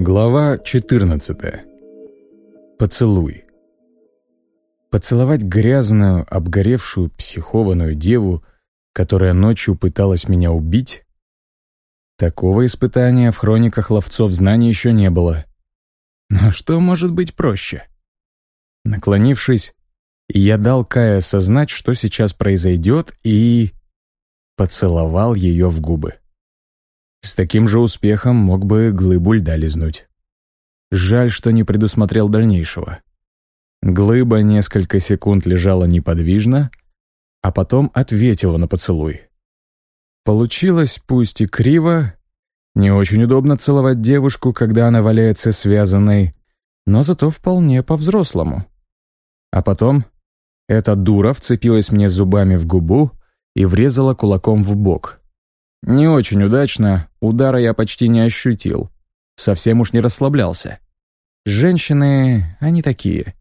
Глава 14. Поцелуй. Поцеловать грязную, обгоревшую, психованную деву, которая ночью пыталась меня убить? Такого испытания в хрониках ловцов знаний еще не было. Но что может быть проще? Наклонившись, я дал Кае осознать, что сейчас произойдет, и... поцеловал ее в губы. С таким же успехом мог бы глыбу льда лизнуть. Жаль, что не предусмотрел дальнейшего. Глыба несколько секунд лежала неподвижно, а потом ответила на поцелуй. Получилось пусть и криво, не очень удобно целовать девушку, когда она валяется связанной, но зато вполне по-взрослому. А потом эта дура вцепилась мне зубами в губу и врезала кулаком в бок. Не очень удачно, удара я почти не ощутил. Совсем уж не расслаблялся. Женщины, они такие.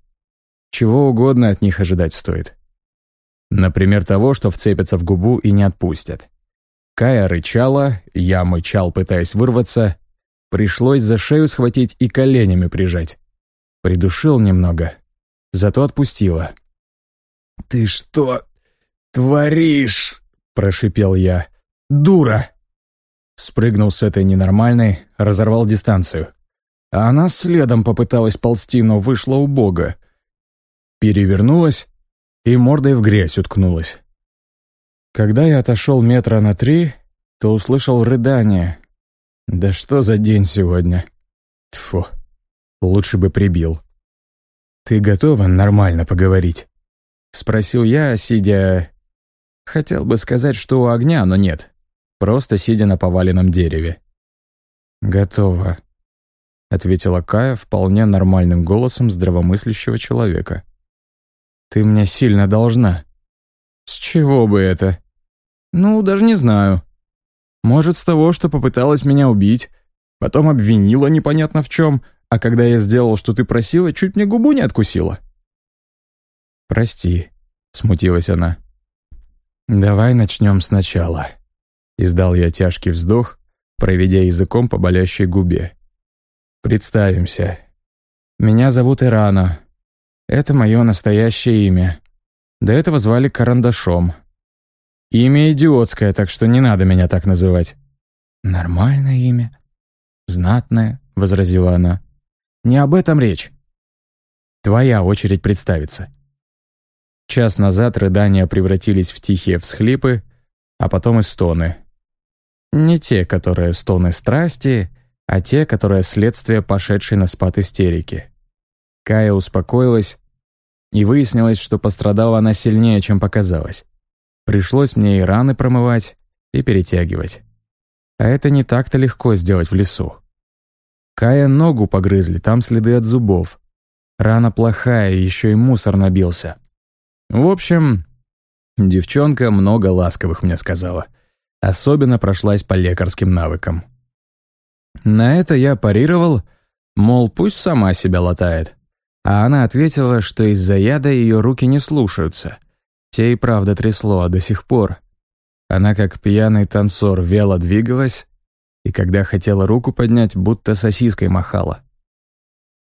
Чего угодно от них ожидать стоит. Например, того, что вцепятся в губу и не отпустят. Кая рычала, я мычал, пытаясь вырваться. Пришлось за шею схватить и коленями прижать. Придушил немного, зато отпустила. «Ты что творишь?» – прошипел я. «Дура!» Спрыгнул с этой ненормальной, разорвал дистанцию. Она следом попыталась ползти, но вышла убого. Перевернулась и мордой в грязь уткнулась. Когда я отошел метра на три, то услышал рыдание. «Да что за день сегодня?» Тфу, лучше бы прибил. «Ты готова нормально поговорить?» Спросил я, сидя... Хотел бы сказать, что у огня, но нет просто сидя на поваленном дереве. «Готово», — ответила Кая вполне нормальным голосом здравомыслящего человека. «Ты мне сильно должна». «С чего бы это?» «Ну, даже не знаю. Может, с того, что попыталась меня убить, потом обвинила непонятно в чем, а когда я сделал, что ты просила, чуть мне губу не откусила». «Прости», — смутилась она. «Давай начнем сначала». Издал я тяжкий вздох, проведя языком по болящей губе. Представимся. Меня зовут Ирана. Это мое настоящее имя. До этого звали Карандашом. Имя идиотское, так что не надо меня так называть. Нормальное имя. Знатное, возразила она. Не об этом речь. Твоя очередь представиться. Час назад рыдания превратились в тихие всхлипы, а потом и стоны. Не те, которые стоны страсти, а те, которые следствие пошедшей на спад истерики. Кая успокоилась, и выяснилось, что пострадала она сильнее, чем показалось. Пришлось мне и раны промывать, и перетягивать. А это не так-то легко сделать в лесу. Кая ногу погрызли, там следы от зубов. Рана плохая, еще и мусор набился. В общем, девчонка много ласковых мне сказала. Особенно прошлась по лекарским навыкам. На это я парировал, мол, пусть сама себя латает. А она ответила, что из-за яда ее руки не слушаются. Те и правда трясло, а до сих пор. Она как пьяный танцор вяло двигалась, и когда хотела руку поднять, будто сосиской махала.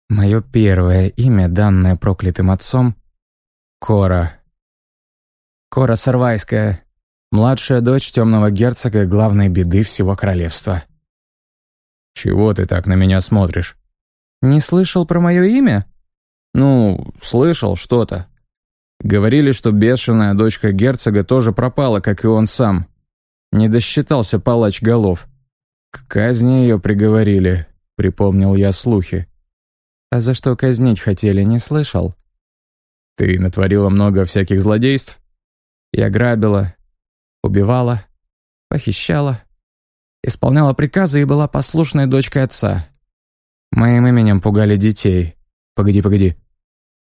Мое первое имя, данное проклятым отцом — Кора. Кора Сарвайская, Младшая дочь темного герцога главной беды всего королевства. «Чего ты так на меня смотришь?» «Не слышал про мое имя?» «Ну, слышал что-то. Говорили, что бешеная дочка герцога тоже пропала, как и он сам. Не досчитался палач голов. К казни ее приговорили», — припомнил я слухи. «А за что казнить хотели, не слышал?» «Ты натворила много всяких злодейств?» «Я грабила, убивала, похищала, исполняла приказы и была послушной дочкой отца. Моим именем пугали детей. Погоди, погоди.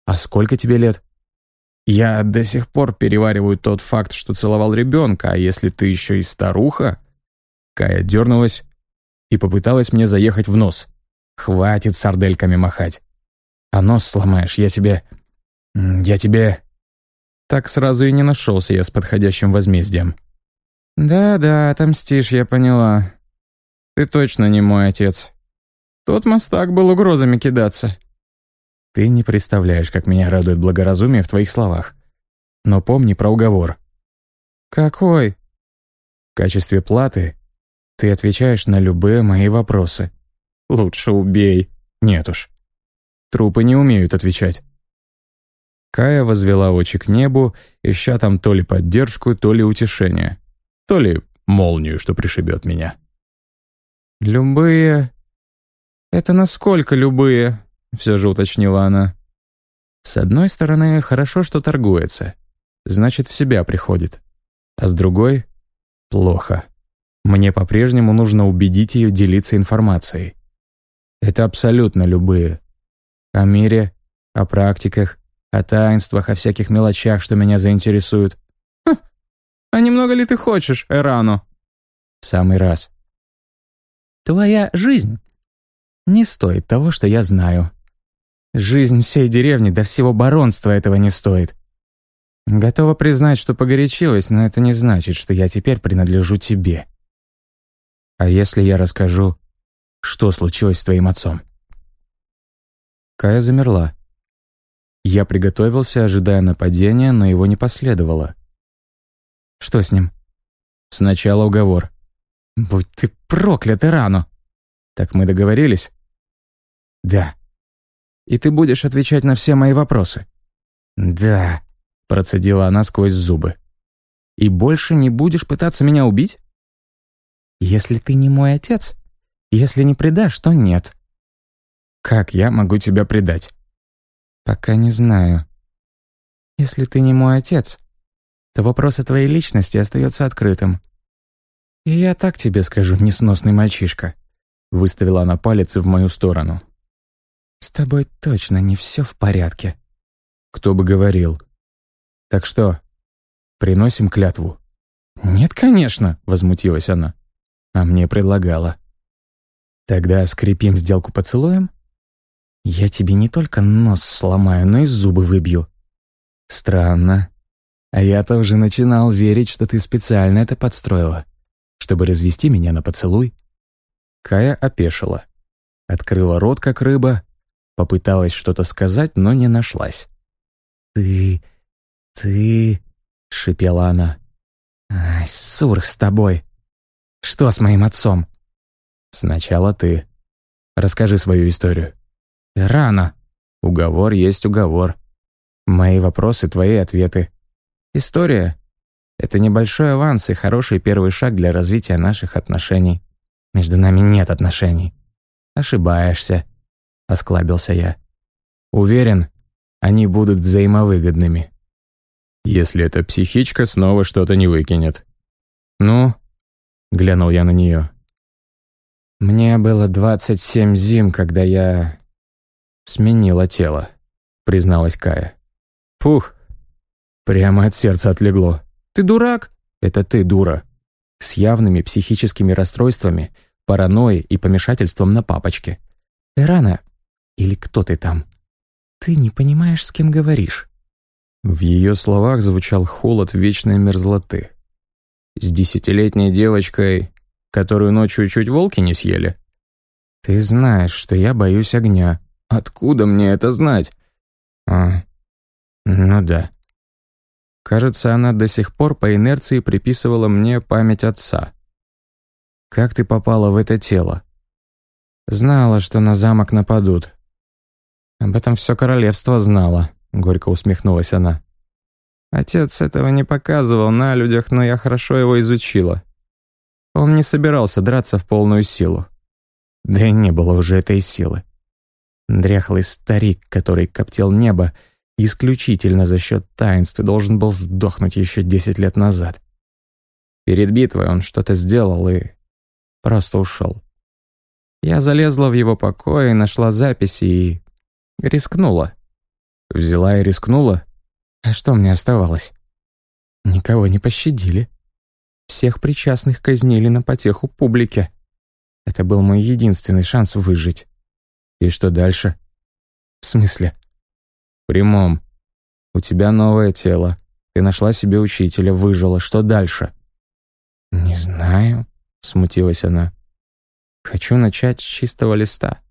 А сколько тебе лет? Я до сих пор перевариваю тот факт, что целовал ребенка, а если ты еще и старуха? Кая дернулась и попыталась мне заехать в нос. Хватит сардельками махать. А нос сломаешь, я тебе... Я тебе... Так сразу и не нашелся я с подходящим возмездием. «Да-да, отомстишь, я поняла. Ты точно не мой отец. Тот мастак был угрозами кидаться. Ты не представляешь, как меня радует благоразумие в твоих словах. Но помни про уговор. Какой? В качестве платы ты отвечаешь на любые мои вопросы. Лучше убей. Нет уж. Трупы не умеют отвечать. Кая возвела очи к небу, ища там то ли поддержку, то ли утешение, то ли молнию, что пришибет меня. «Любые...» «Это насколько любые?» — все же уточнила она. «С одной стороны, хорошо, что торгуется. Значит, в себя приходит. А с другой — плохо. Мне по-прежнему нужно убедить ее делиться информацией. Это абсолютно любые. О мире, о практиках, о таинствах, о всяких мелочах, что меня заинтересуют. Хм, а немного ли ты хочешь, Эрану? В самый раз. Твоя жизнь не стоит того, что я знаю. Жизнь всей деревни до всего баронства этого не стоит. Готова признать, что погорячилась, но это не значит, что я теперь принадлежу тебе. А если я расскажу, что случилось с твоим отцом?» Кая замерла. Я приготовился, ожидая нападения, но его не последовало. «Что с ним?» «Сначала уговор». «Будь ты проклят, Ирану!» «Так мы договорились?» «Да». «И ты будешь отвечать на все мои вопросы?» «Да», — процедила она сквозь зубы. «И больше не будешь пытаться меня убить?» «Если ты не мой отец, если не предашь, то нет». «Как я могу тебя предать?» «Пока не знаю. Если ты не мой отец, то вопрос о твоей личности остается открытым. И я так тебе скажу, несносный мальчишка», — выставила она палец в мою сторону. «С тобой точно не все в порядке». «Кто бы говорил». «Так что, приносим клятву?» «Нет, конечно», — возмутилась она. А мне предлагала. «Тогда скрепим сделку поцелуем?» «Я тебе не только нос сломаю, но и зубы выбью». «Странно. А я-то уже начинал верить, что ты специально это подстроила, чтобы развести меня на поцелуй». Кая опешила. Открыла рот, как рыба, попыталась что-то сказать, но не нашлась. «Ты... ты...» — шипела она. «Ай, сурх с тобой! Что с моим отцом?» «Сначала ты. Расскажи свою историю». «Рано. Уговор есть уговор. Мои вопросы — твои ответы. История — это небольшой аванс и хороший первый шаг для развития наших отношений. Между нами нет отношений. Ошибаешься», — осклабился я. «Уверен, они будут взаимовыгодными». «Если эта психичка снова что-то не выкинет». «Ну?» — глянул я на нее. «Мне было двадцать семь зим, когда я сменила тело», — призналась Кая. «Фух!» Прямо от сердца отлегло. «Ты дурак?» «Это ты, дура!» С явными психическими расстройствами, паранойей и помешательством на папочке. «Эрана, или кто ты там? Ты не понимаешь, с кем говоришь». В ее словах звучал холод вечной мерзлоты. С десятилетней девочкой которую ночью чуть волки не съели? Ты знаешь, что я боюсь огня. Откуда мне это знать? А, ну да. Кажется, она до сих пор по инерции приписывала мне память отца. Как ты попала в это тело? Знала, что на замок нападут. Об этом все королевство знало, горько усмехнулась она. Отец этого не показывал на людях, но я хорошо его изучила. Он не собирался драться в полную силу. Да и не было уже этой силы. Дряхлый старик, который коптил небо, исключительно за счет таинств должен был сдохнуть еще десять лет назад. Перед битвой он что-то сделал и просто ушел. Я залезла в его покой, нашла записи и рискнула. Взяла и рискнула. А что мне оставалось? Никого не пощадили. Всех причастных казнили на потеху публике. Это был мой единственный шанс выжить. И что дальше? В смысле? В прямом. У тебя новое тело. Ты нашла себе учителя, выжила. Что дальше? Не знаю, смутилась она. Хочу начать с чистого листа.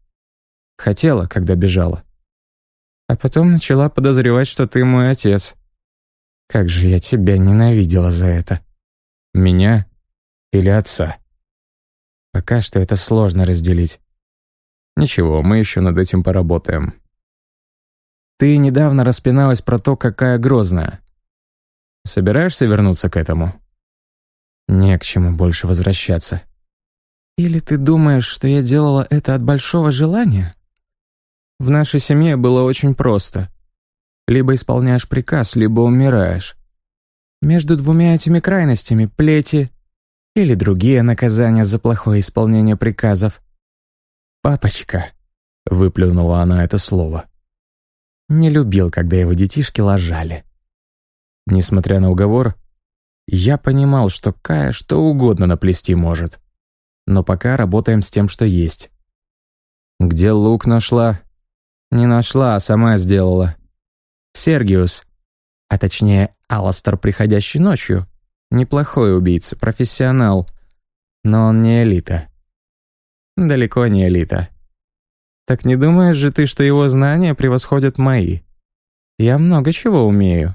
Хотела, когда бежала. А потом начала подозревать, что ты мой отец. Как же я тебя ненавидела за это. Меня или отца? Пока что это сложно разделить. Ничего, мы еще над этим поработаем. Ты недавно распиналась про то, какая грозная. Собираешься вернуться к этому? Не к чему больше возвращаться. Или ты думаешь, что я делала это от большого желания? В нашей семье было очень просто. Либо исполняешь приказ, либо умираешь. Между двумя этими крайностями — плети или другие наказания за плохое исполнение приказов. «Папочка», — выплюнула она это слово, — не любил, когда его детишки лажали. Несмотря на уговор, я понимал, что Кая что угодно наплести может. Но пока работаем с тем, что есть. Где лук нашла? Не нашла, а сама сделала. Сергиус, а точнее Аластер, приходящий ночью. Неплохой убийца, профессионал. Но он не элита. Далеко не элита. Так не думаешь же ты, что его знания превосходят мои? Я много чего умею.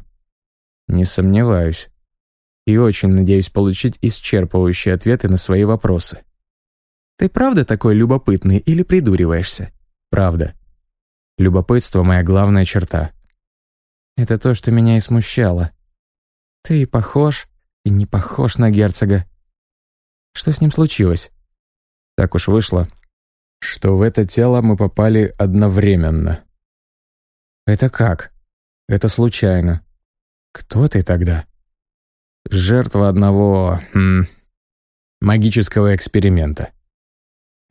Не сомневаюсь. И очень надеюсь получить исчерпывающие ответы на свои вопросы. Ты правда такой любопытный или придуриваешься? Правда. Любопытство — моя главная черта. Это то, что меня и смущало. Ты похож, и не похож на герцога. Что с ним случилось? Так уж вышло, что в это тело мы попали одновременно. Это как? Это случайно. Кто ты тогда? Жертва одного... Хм, магического эксперимента.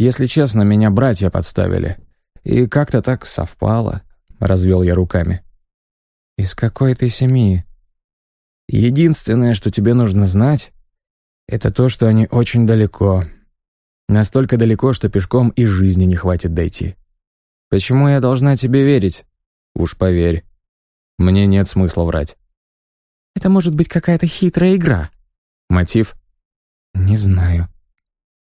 Если честно, меня братья подставили. И как-то так совпало, развел я руками. Из какой ты семьи? Единственное, что тебе нужно знать, это то, что они очень далеко. Настолько далеко, что пешком и жизни не хватит дойти. Почему я должна тебе верить? Уж поверь. Мне нет смысла врать. Это может быть какая-то хитрая игра. Мотив? Не знаю.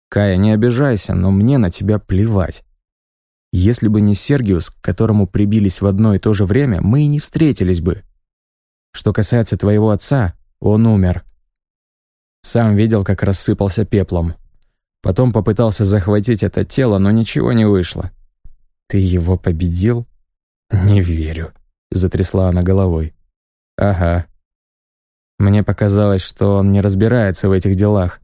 Кая, не обижайся, но мне на тебя плевать. Если бы не Сергиус, к которому прибились в одно и то же время, мы и не встретились бы. Что касается твоего отца, он умер. Сам видел, как рассыпался пеплом. Потом попытался захватить это тело, но ничего не вышло. Ты его победил? Не верю, затрясла она головой. Ага. Мне показалось, что он не разбирается в этих делах.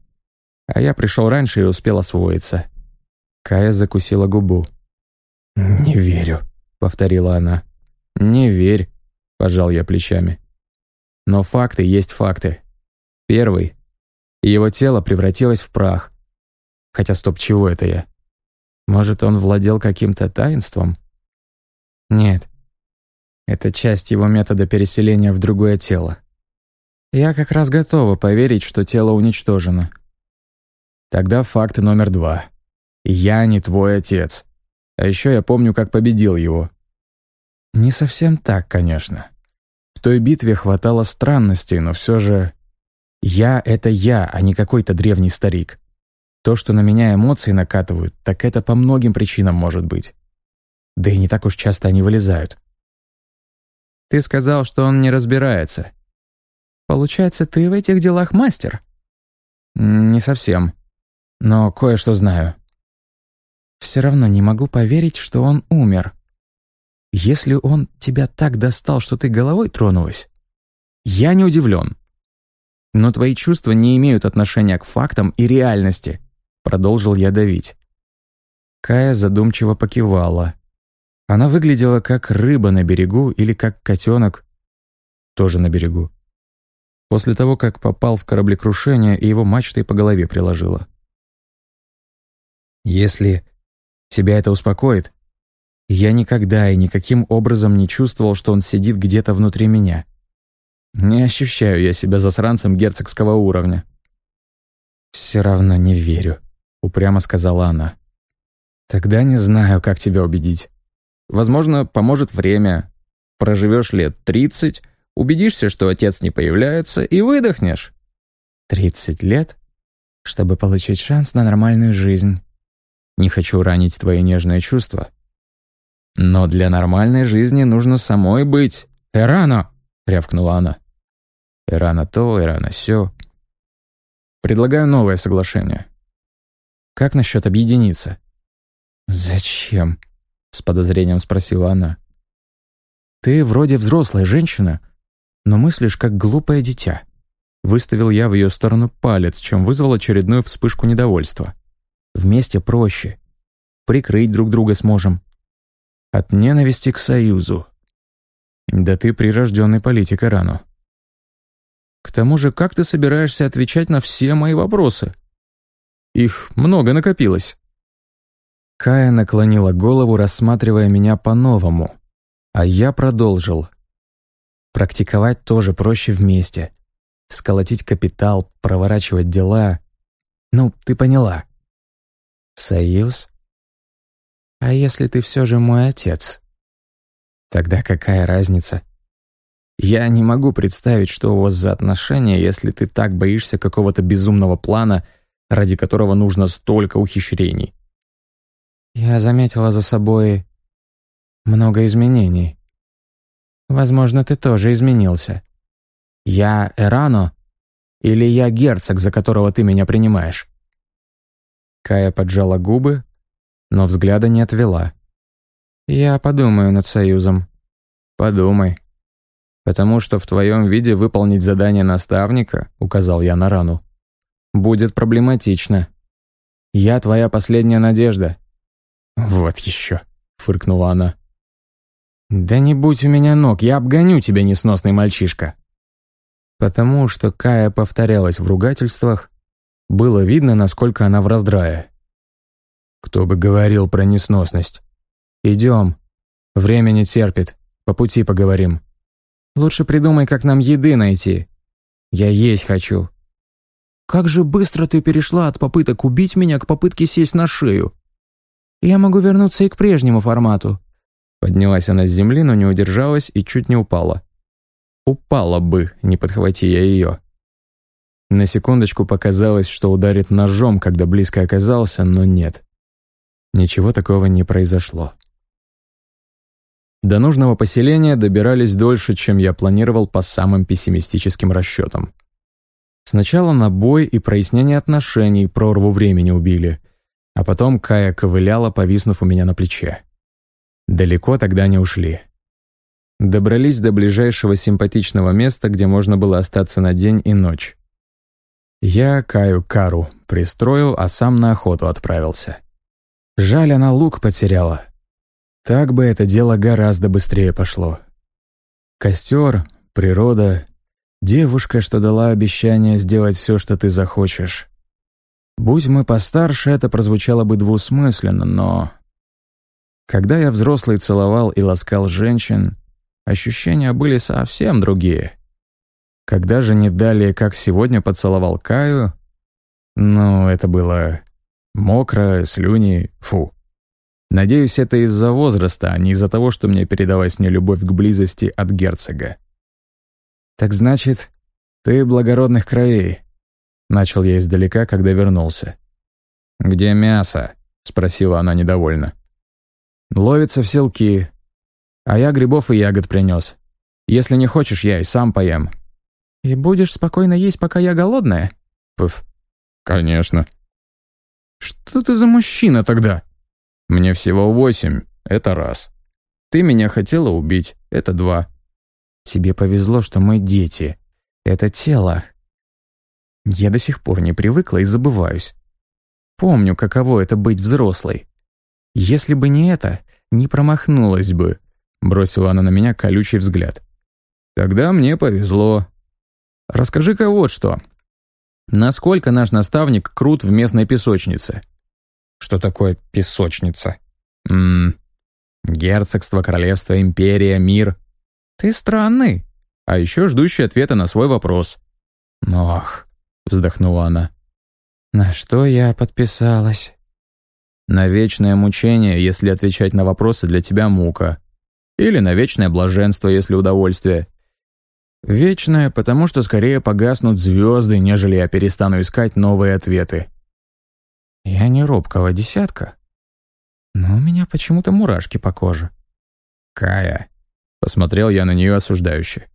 А я пришел раньше и успел освоиться. Кая закусила губу. «Не верю», — повторила она. «Не верь», — пожал я плечами. Но факты есть факты. Первый. Его тело превратилось в прах. Хотя стоп, чего это я? Может, он владел каким-то таинством? Нет. Это часть его метода переселения в другое тело. Я как раз готова поверить, что тело уничтожено. Тогда факт номер два. Я не твой отец. А еще я помню, как победил его. Не совсем так, конечно. В той битве хватало странностей, но все же... Я — это я, а не какой-то древний старик. То, что на меня эмоции накатывают, так это по многим причинам может быть. Да и не так уж часто они вылезают. Ты сказал, что он не разбирается. Получается, ты в этих делах мастер? Не совсем. Но кое-что знаю. Все равно не могу поверить, что он умер. Если он тебя так достал, что ты головой тронулась, я не удивлен. Но твои чувства не имеют отношения к фактам и реальности, продолжил я давить. Кая задумчиво покивала. Она выглядела как рыба на берегу или как котенок, тоже на берегу. После того, как попал в кораблекрушение и его мачтой по голове приложила. Если тебя это успокоит, я никогда и никаким образом не чувствовал, что он сидит где-то внутри меня. Не ощущаю я себя засранцем герцогского уровня. «Все равно не верю», — упрямо сказала она. «Тогда не знаю, как тебя убедить. Возможно, поможет время. Проживешь лет тридцать, убедишься, что отец не появляется, и выдохнешь». «Тридцать лет? Чтобы получить шанс на нормальную жизнь». «Не хочу ранить твои нежные чувства, Но для нормальной жизни нужно самой быть. «Эрано!» — рявкнула она. «Эрано то, Эрано сё». «Предлагаю новое соглашение. Как насчет объединиться?» «Зачем?» — с подозрением спросила она. «Ты вроде взрослая женщина, но мыслишь как глупое дитя». Выставил я в ее сторону палец, чем вызвал очередную вспышку недовольства. «Вместе проще. Прикрыть друг друга сможем». От ненависти к союзу. Да ты прирожденный политик, Ирану. К тому же, как ты собираешься отвечать на все мои вопросы? Их много накопилось. Кая наклонила голову, рассматривая меня по-новому, а я продолжил. Практиковать тоже проще вместе. Сколотить капитал, проворачивать дела. Ну, ты поняла. Союз? А если ты все же мой отец? Тогда какая разница? Я не могу представить, что у вас за отношения, если ты так боишься какого-то безумного плана, ради которого нужно столько ухищрений. Я заметила за собой много изменений. Возможно, ты тоже изменился. Я Эрано или я герцог, за которого ты меня принимаешь? Кая поджала губы, но взгляда не отвела. Я подумаю над союзом. Подумай. Потому что в твоем виде выполнить задание наставника, указал я на рану, будет проблематично. Я твоя последняя надежда. «Вот еще», — фыркнула она. «Да не будь у меня ног, я обгоню тебя, несносный мальчишка». Потому что Кая повторялась в ругательствах, было видно, насколько она в раздрае. «Кто бы говорил про несносность?» «Идем. Время не терпит. По пути поговорим. Лучше придумай, как нам еды найти. Я есть хочу». «Как же быстро ты перешла от попыток убить меня к попытке сесть на шею», я могу вернуться и к прежнему формату». Поднялась она с земли, но не удержалась и чуть не упала. Упала бы, не подхвати я ее. На секундочку показалось, что ударит ножом, когда близко оказался, но нет. Ничего такого не произошло. До нужного поселения добирались дольше, чем я планировал по самым пессимистическим расчетам. Сначала на бой и прояснение отношений прорву времени убили, а потом Кая ковыляла, повиснув у меня на плече. Далеко тогда не ушли. Добрались до ближайшего симпатичного места, где можно было остаться на день и ночь. Я Каю Кару пристроил, а сам на охоту отправился. Жаль, она лук потеряла. Так бы это дело гораздо быстрее пошло. Костер, природа, девушка, что дала обещание сделать все, что ты захочешь. Будь мы постарше, это прозвучало бы двусмысленно, но... Когда я взрослый целовал и ласкал женщин, ощущения были совсем другие. Когда же не далее, как сегодня, поцеловал Каю, ну, это было мокро, слюни, фу. Надеюсь, это из-за возраста, а не из-за того, что мне передалась нелюбовь к близости от герцога. «Так значит, ты благородных краей», Начал я издалека, когда вернулся. «Где мясо?» — спросила она недовольно. «Ловится в селки. А я грибов и ягод принес. Если не хочешь, я и сам поем». «И будешь спокойно есть, пока я голодная?» «Пф, конечно». «Что ты за мужчина тогда?» «Мне всего восемь, это раз. Ты меня хотела убить, это два». «Тебе повезло, что мы дети. Это тело, я до сих пор не привыкла и забываюсь. Помню, каково это быть взрослой. Если бы не это, не промахнулась бы, бросила она на меня колючий взгляд. Тогда мне повезло. Расскажи-ка вот что. Насколько наш наставник крут в местной песочнице? Что такое песочница? Ммм, герцогство, королевство, империя, мир. Ты странный. А еще ждущий ответа на свой вопрос. Ох, вздохнула она. «На что я подписалась?» «На вечное мучение, если отвечать на вопросы для тебя мука. Или на вечное блаженство, если удовольствие. Вечное, потому что скорее погаснут звезды, нежели я перестану искать новые ответы». «Я не робкого десятка, но у меня почему-то мурашки по коже», «Кая», — посмотрел я на нее осуждающе.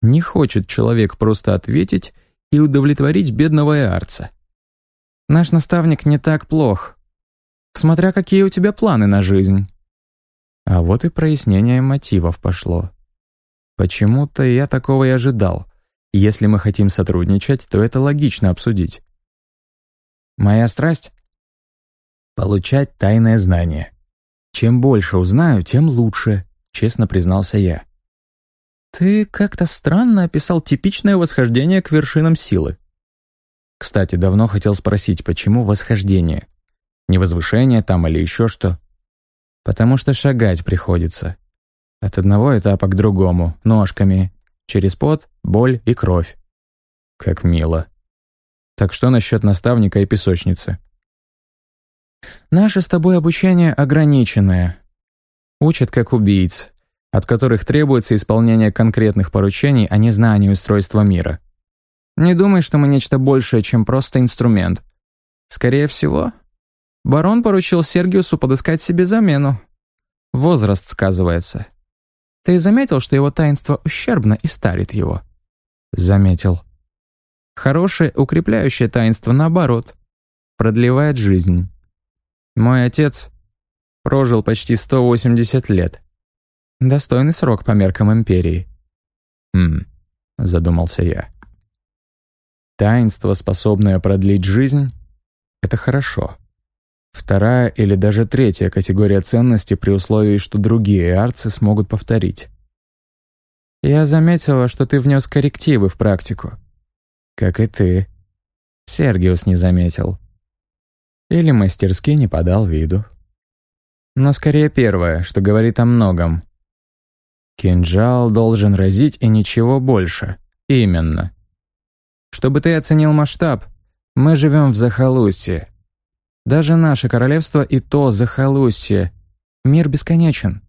«Не хочет человек просто ответить и удовлетворить бедного Иарца. Наш наставник не так плох, смотря какие у тебя планы на жизнь». А вот и прояснение мотивов пошло. Почему-то я такого и ожидал. Если мы хотим сотрудничать, то это логично обсудить. Моя страсть — получать тайное знание. Чем больше узнаю, тем лучше, честно признался я. Ты как-то странно описал типичное восхождение к вершинам силы. Кстати, давно хотел спросить, почему восхождение? Не возвышение там или еще что? Потому что шагать приходится. От одного этапа к другому, ножками, через пот, боль и кровь. Как мило. Так что насчет наставника и песочницы? Наше с тобой обучение ограниченное. Учат как убийц, от которых требуется исполнение конкретных поручений, а не знание устройства мира. Не думай, что мы нечто большее, чем просто инструмент. Скорее всего, барон поручил Сергиусу подыскать себе замену. Возраст сказывается. Ты заметил, что его таинство ущербно и старит его? Заметил. Хорошее укрепляющее таинство, наоборот, продлевает жизнь. Мой отец прожил почти 180 лет. Достойный срок по меркам империи. «Хм», — задумался я. Таинство, способное продлить жизнь — это хорошо. Вторая или даже третья категория ценностей при условии, что другие арцы смогут повторить. Я заметила, что ты внес коррективы в практику. Как и ты. Сергиус не заметил. Или мастерски не подал виду. Но скорее первое, что говорит о многом. Кинжал должен разить и ничего больше. Именно. Чтобы ты оценил масштаб, мы живем в захолустье. Даже наше королевство и то захолустье. Мир бесконечен.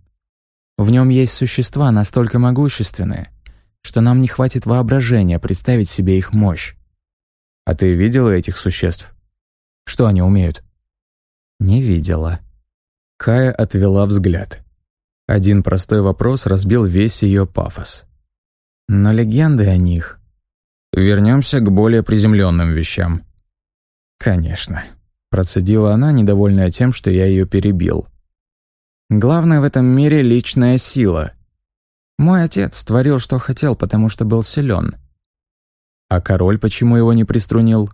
В нем есть существа настолько могущественные, что нам не хватит воображения представить себе их мощь. А ты видела этих существ? Что они умеют? Не видела. Кая отвела взгляд. Один простой вопрос разбил весь ее пафос. Но легенды о них... Вернемся к более приземленным вещам. Конечно. Процедила она, недовольная тем, что я ее перебил. Главное в этом мире — личная сила. Мой отец творил, что хотел, потому что был силен. А король почему его не приструнил?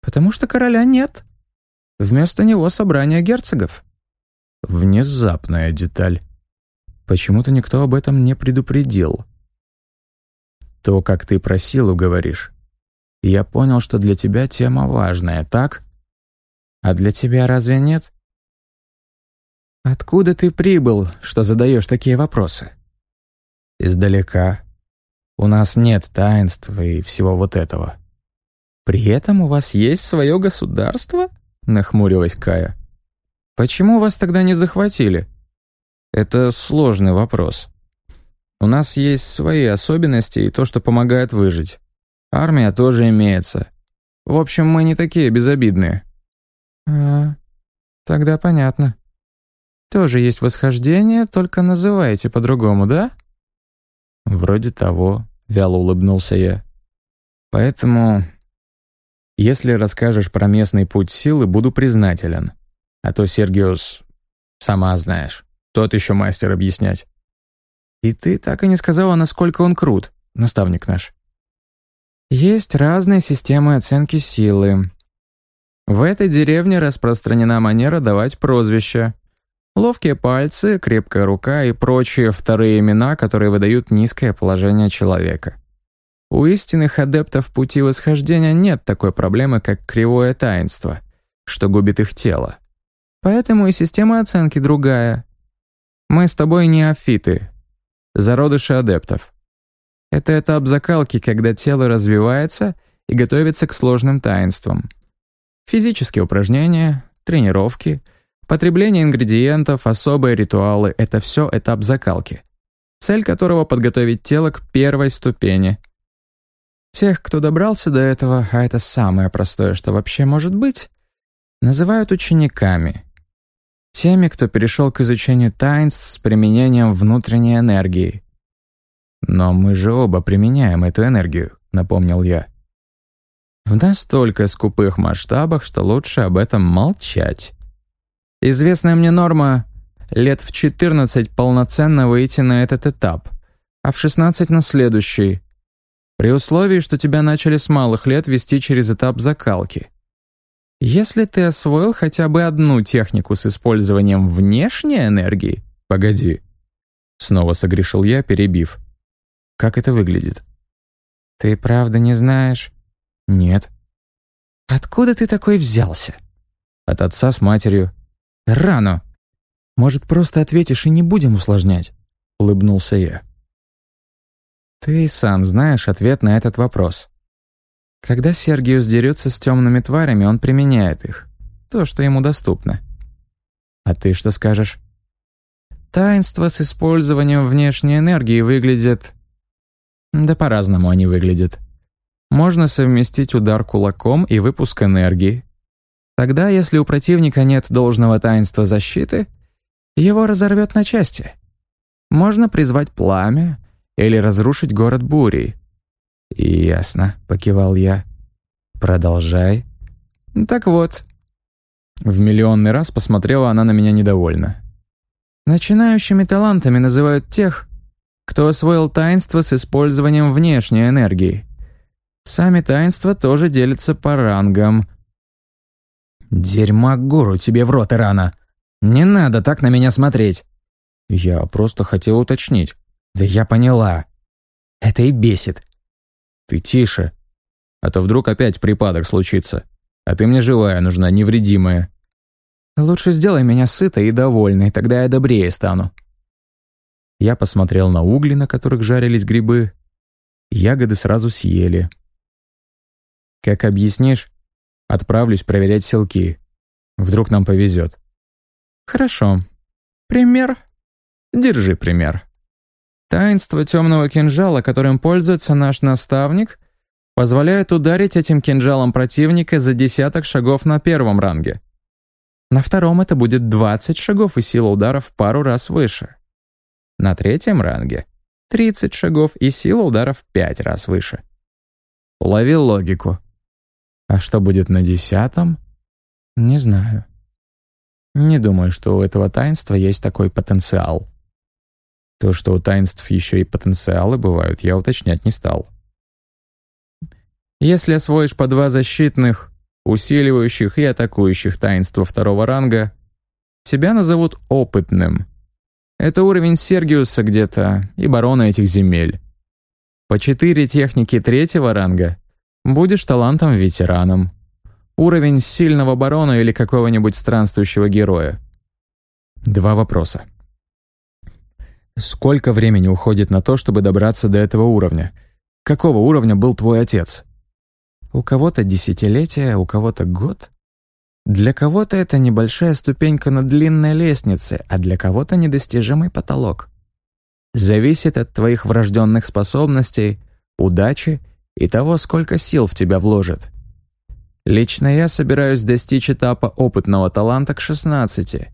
Потому что короля нет. Вместо него собрание герцогов. Внезапная деталь. Почему-то никто об этом не предупредил. То, как ты про силу говоришь. Я понял, что для тебя тема важная, так? А для тебя разве нет? Откуда ты прибыл, что задаешь такие вопросы? Издалека. У нас нет таинства и всего вот этого. При этом у вас есть свое государство? Нахмурилась Кая. Почему вас тогда не захватили? Это сложный вопрос. У нас есть свои особенности и то, что помогает выжить. Армия тоже имеется. В общем, мы не такие безобидные. «А, тогда понятно. Тоже есть восхождение, только называете по-другому, да?» «Вроде того», — вяло улыбнулся я. «Поэтому, если расскажешь про местный путь силы, буду признателен. А то Сергиус, сама знаешь, тот еще мастер объяснять». «И ты так и не сказала, насколько он крут, наставник наш». «Есть разные системы оценки силы», в этой деревне распространена манера давать прозвища. Ловкие пальцы, крепкая рука и прочие вторые имена, которые выдают низкое положение человека. У истинных адептов пути восхождения нет такой проблемы, как кривое таинство, что губит их тело. Поэтому и система оценки другая. Мы с тобой не афиты, зародыши адептов. Это этап закалки, когда тело развивается и готовится к сложным таинствам. Физические упражнения, тренировки, потребление ингредиентов, особые ритуалы — это все этап закалки, цель которого — подготовить тело к первой ступени. Тех, кто добрался до этого, а это самое простое, что вообще может быть, называют учениками. Теми, кто перешел к изучению таинств с применением внутренней энергии. «Но мы же оба применяем эту энергию», — напомнил я. «В настолько скупых масштабах, что лучше об этом молчать. Известная мне норма — лет в 14 полноценно выйти на этот этап, а в 16 на следующий, при условии, что тебя начали с малых лет вести через этап закалки. Если ты освоил хотя бы одну технику с использованием внешней энергии... Погоди. Снова согрешил я, перебив. Как это выглядит? Ты правда не знаешь? Нет. Откуда ты такой взялся? От отца с матерью. Рано. Может, просто ответишь и не будем усложнять? Улыбнулся я. Ты сам знаешь ответ на этот вопрос. Когда Сергиус дерется с темными тварями, он применяет их. То, что ему доступно. А ты что скажешь? Таинство с использованием внешней энергии выглядит да по-разному они выглядят. Можно совместить удар кулаком и выпуск энергии. Тогда, если у противника нет должного таинства защиты, его разорвет на части. Можно призвать пламя или разрушить город бурей. «Ясно», — покивал я. «Продолжай». «Так вот». В миллионный раз посмотрела она на меня недовольно. «Начинающими талантами называют тех, кто освоил таинство с использованием внешней энергии. Сами таинства тоже делятся по рангам. «Дерьма гуру тебе в рот, Ирана! Не надо так на меня смотреть!» Я просто хотел уточнить. «Да я поняла. Это и бесит». «Ты тише, а то вдруг опять припадок случится. А ты мне живая нужна, невредимая». «Лучше сделай меня сытой и довольной, тогда я добрее стану», я посмотрел на угли, на которых жарились грибы. Ягоды сразу съели. «Как объяснишь, отправлюсь проверять селки. Вдруг нам повезет». «Хорошо. Пример? Держи пример. Таинство темного кинжала, которым пользуется наш наставник, позволяет ударить этим кинжалом противника за десяток шагов на первом ранге. На втором это будет 20 шагов и сила удара в пару раз выше. На третьем ранге 30 шагов и сила удара в 5 раз выше. Уловил логику. А что будет на десятом? Не знаю. Не думаю, что у этого таинства есть такой потенциал. То, что у таинств еще и потенциалы бывают, я уточнять не стал. Если освоишь по два защитных, усиливающих и атакующих таинства второго ранга, тебя назовут опытным, это уровень Сергиуса где-то и барона этих земель. По четыре техники третьего ранга будешь талантом-ветераном. Уровень сильного барона или какого-нибудь странствующего героя. Два вопроса. Сколько времени уходит на то, чтобы добраться до этого уровня? Какого уровня был твой отец? У кого-то десятилетие, у кого-то год. Для кого-то это небольшая ступенька на длинной лестнице, а для кого-то недостижимый потолок. Зависит от твоих врожденных способностей, удачи и того, сколько сил в тебя вложит. Лично я собираюсь достичь этапа опытного таланта к 16.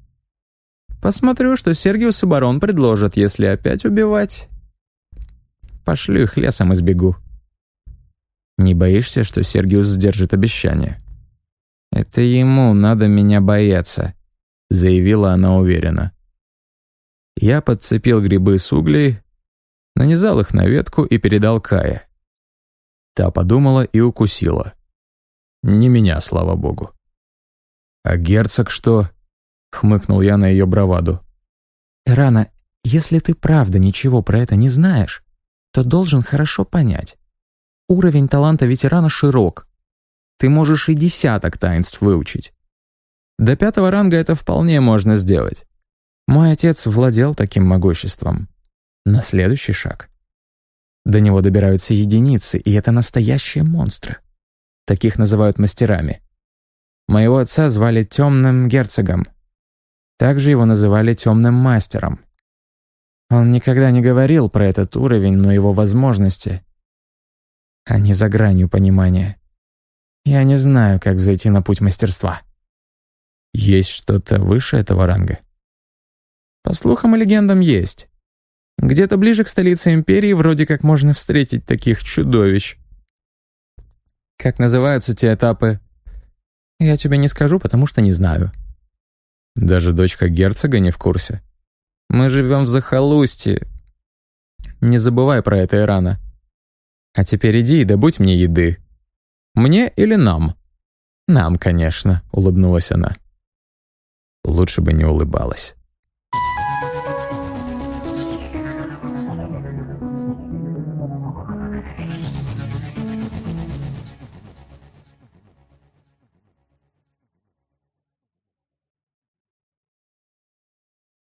Посмотрю, что Сергиус и Барон предложат, если опять убивать. Пошлю их лесом и сбегу. Не боишься, что Сергиус сдержит обещание? «Это ему надо меня бояться», — заявила она уверенно. Я подцепил грибы с углей, нанизал их на ветку и передал Кае. Та подумала и укусила. Не меня, слава богу. «А герцог что?» — хмыкнул я на ее браваду. «Рана, если ты правда ничего про это не знаешь, то должен хорошо понять. Уровень таланта ветерана широк, ты можешь и десяток таинств выучить. До пятого ранга это вполне можно сделать. Мой отец владел таким могуществом. На следующий шаг. До него добираются единицы, и это настоящие монстры. Таких называют мастерами. Моего отца звали Темным Герцогом. Также его называли Темным Мастером. Он никогда не говорил про этот уровень, но его возможности... Они за гранью понимания. Я не знаю, как взойти на путь мастерства. Есть что-то выше этого ранга? По слухам и легендам есть. Где-то ближе к столице империи вроде как можно встретить таких чудовищ. Как называются те этапы? Я тебе не скажу, потому что не знаю. Даже дочка герцога не в курсе. Мы живем в захолустье. Не забывай про это, Ирана. А теперь иди и добудь мне еды. Мне или нам? Нам, конечно, улыбнулась она. Лучше бы не улыбалась.